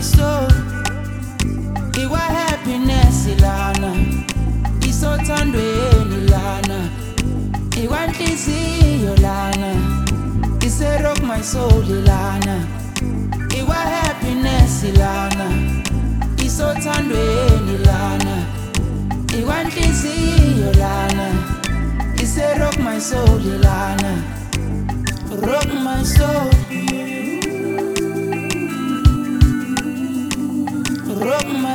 my soul. happiness ilana, isothandwe ilana, iwa inhliziyo lana, ise rock my soul ilana. Iwa happiness ilana, isothandwe ilana, iwa inhliziyo lana, ise rock my soul ilana, rock my soul.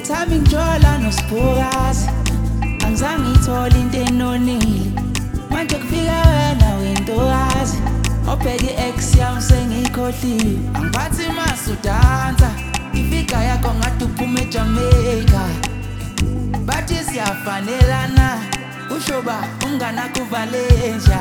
Ngithami ngijola nosiphukazi Angizange ngithole into enonile Manje kufika wena wintokazi Obheke ex yami sengikhohliwe Angiphathi masu dansa Ifika yakho ngathi uphume eJamaica Bathi siyafanelana Ushoba umngana kuvalenja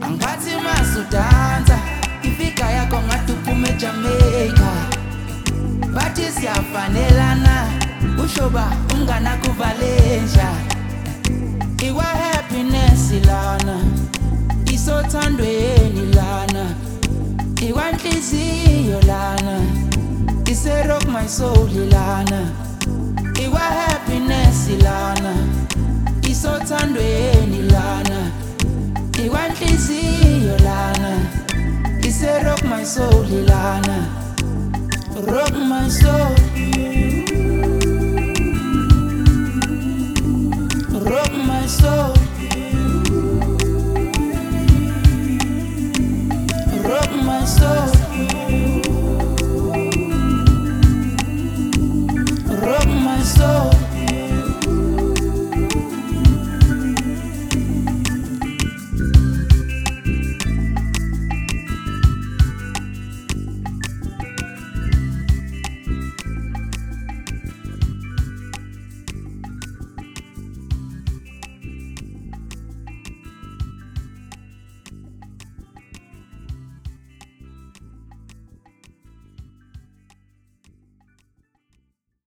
Angiphathi masu dansa Ifika yakho ngathi uphume eJamaica Bathi siyafanelana kushoba unganakuvaleja iwa happiness lana isothandweni lana iwa nhliziyo lana "Rock my soul lana iwa happiness Ilana. lana isothandweni lana iwa nhliziyo lana "Rock my soul Ilana." rock my soul